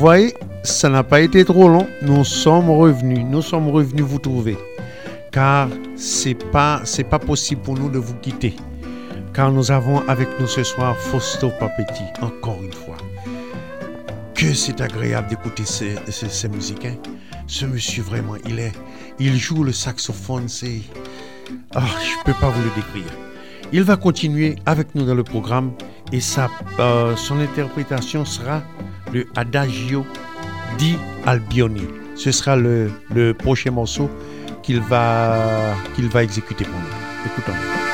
voyez, ça n'a pas été trop long. Nous sommes revenus. Nous sommes revenus vous trouver. Car c'est pas, pas possible pour nous de vous quitter. Car nous avons avec nous ce soir Fausto Papetti, encore une fois. Que c'est agréable d'écouter ces, ces. Ce monsieur, vraiment, il est. Il joue le saxophone, c'est. Ah, je peux pas vous le décrire. Il va continuer avec nous dans le programme et sa, euh, son interprétation sera le Adagio di Albioni. Ce sera le, le prochain morceau qu'il va, qu'il va exécuter pour nous. Écoutons.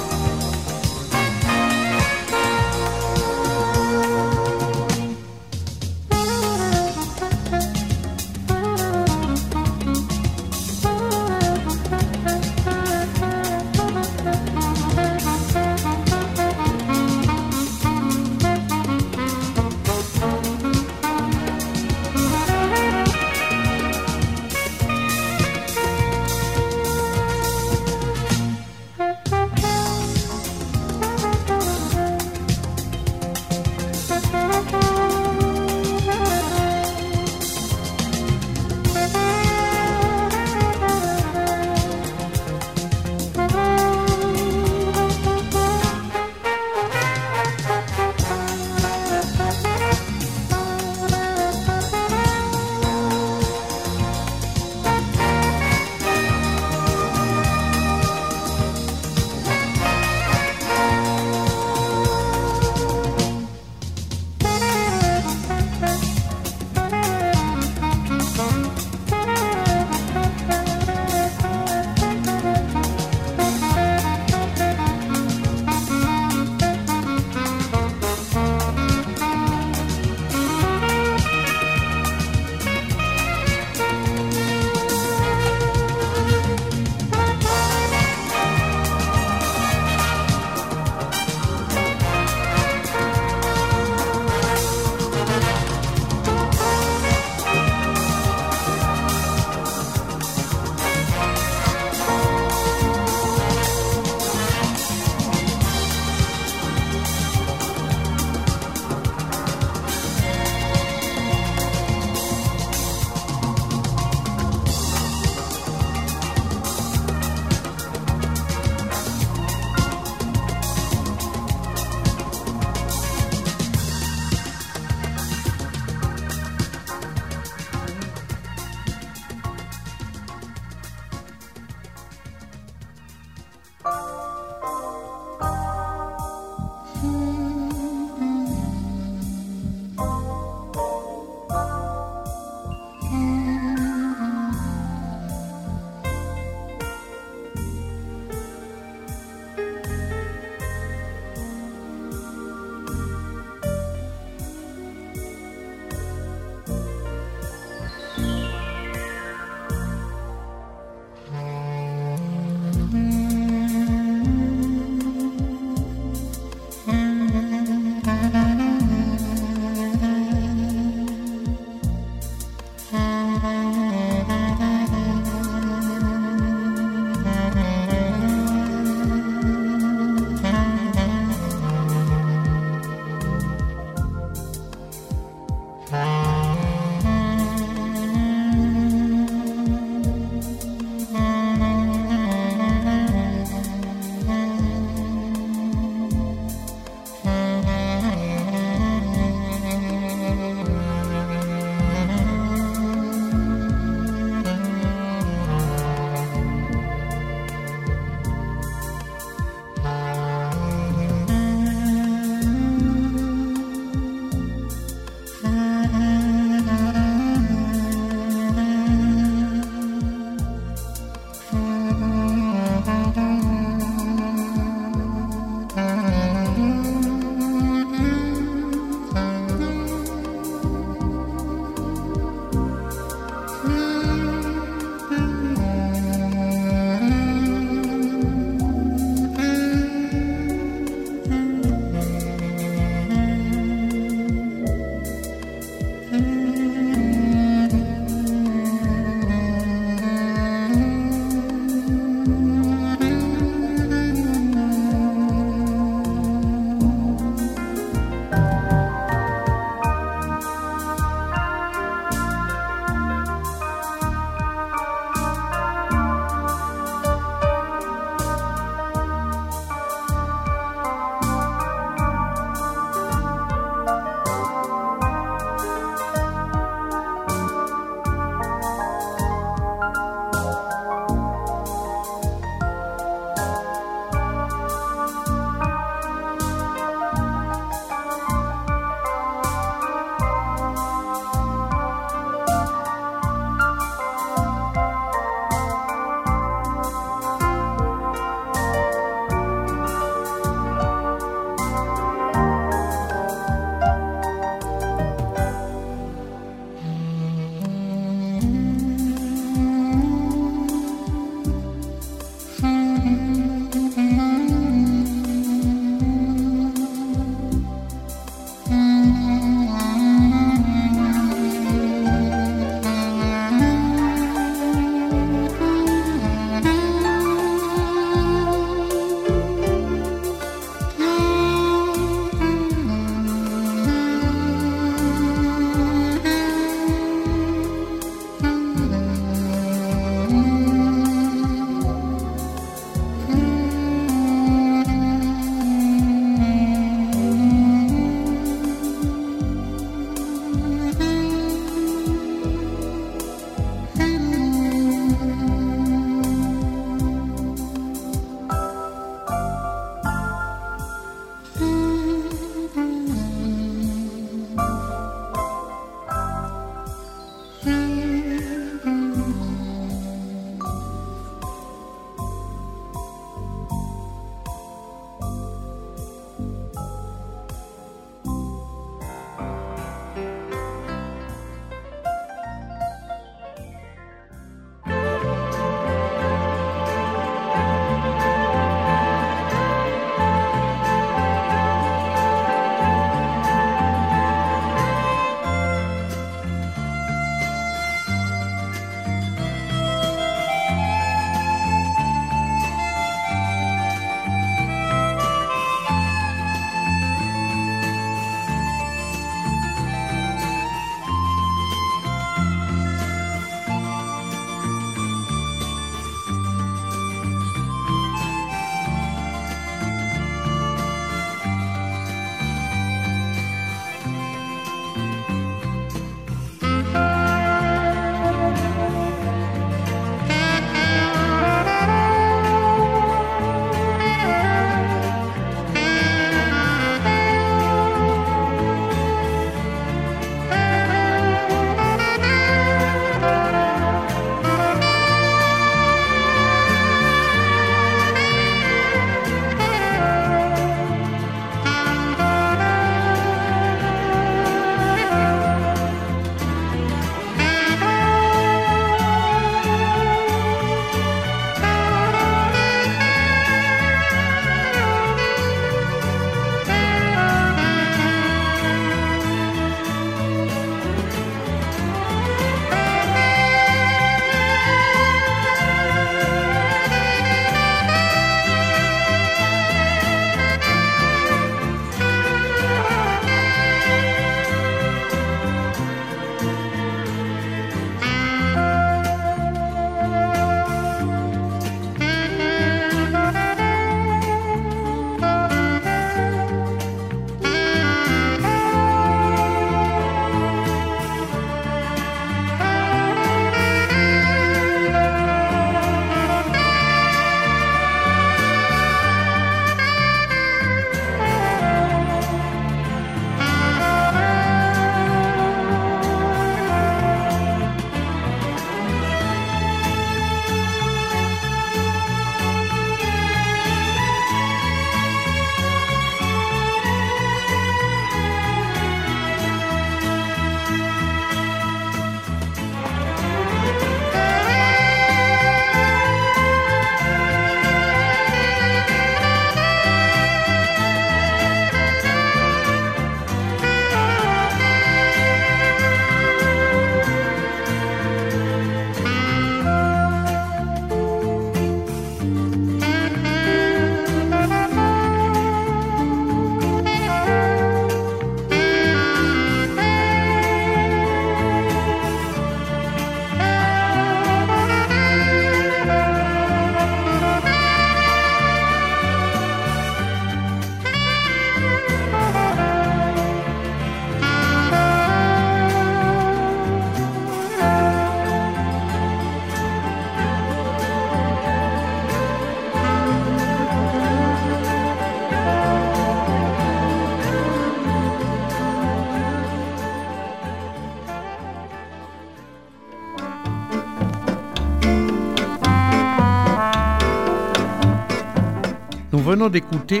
Venons d'écouter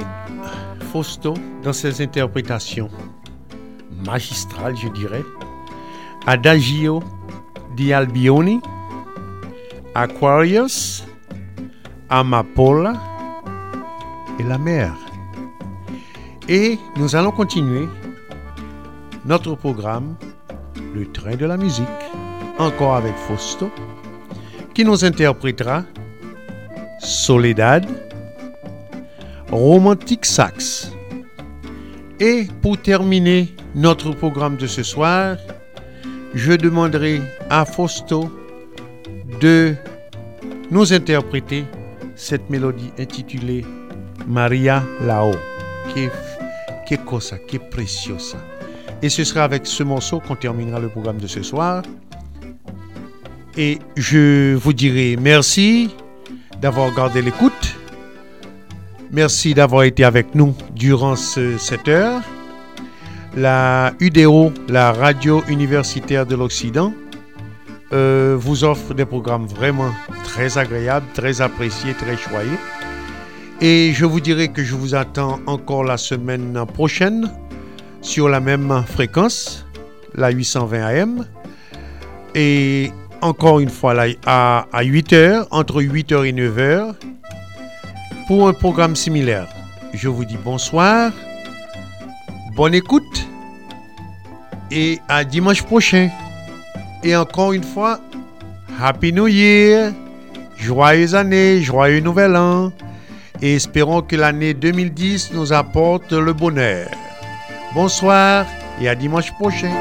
Fausto dans ses interprétations magistrales, je dirais. Adagio di Albioni, Aquarius, Amapola et la mer. Et nous allons continuer notre programme, le train de la musique, encore avec Fausto, qui nous interprétera Soledad, Romantic Sax. Et pour terminer notre programme de ce soir, je demanderai à Fausto de nous interpréter cette mélodie intitulée Maria Lao, qui est, qui est cosa, qui est preciosa. Et ce sera avec ce morceau qu'on terminera le programme de ce soir. Et je vous dirai merci d'avoir gardé l'écoute. Merci d'avoir été avec nous durant cette heure. La UDO, la radio universitaire de l'Occident, euh, vous offre des programmes vraiment très agréables, très appréciés, très choyés. Et je vous dirai que je vous attends encore la semaine prochaine sur la même fréquence, la 820 AM. Et encore une fois à, à 8h, entre 8h et 9h, pour un programme similaire. Je vous dis bonsoir, bonne écoute et à dimanche prochain. Et encore une fois, Happy New Year, joyeuse année, joyeux nouvel an et espérons que l'année 2010 nous apporte le bonheur. Bonsoir et à dimanche prochain.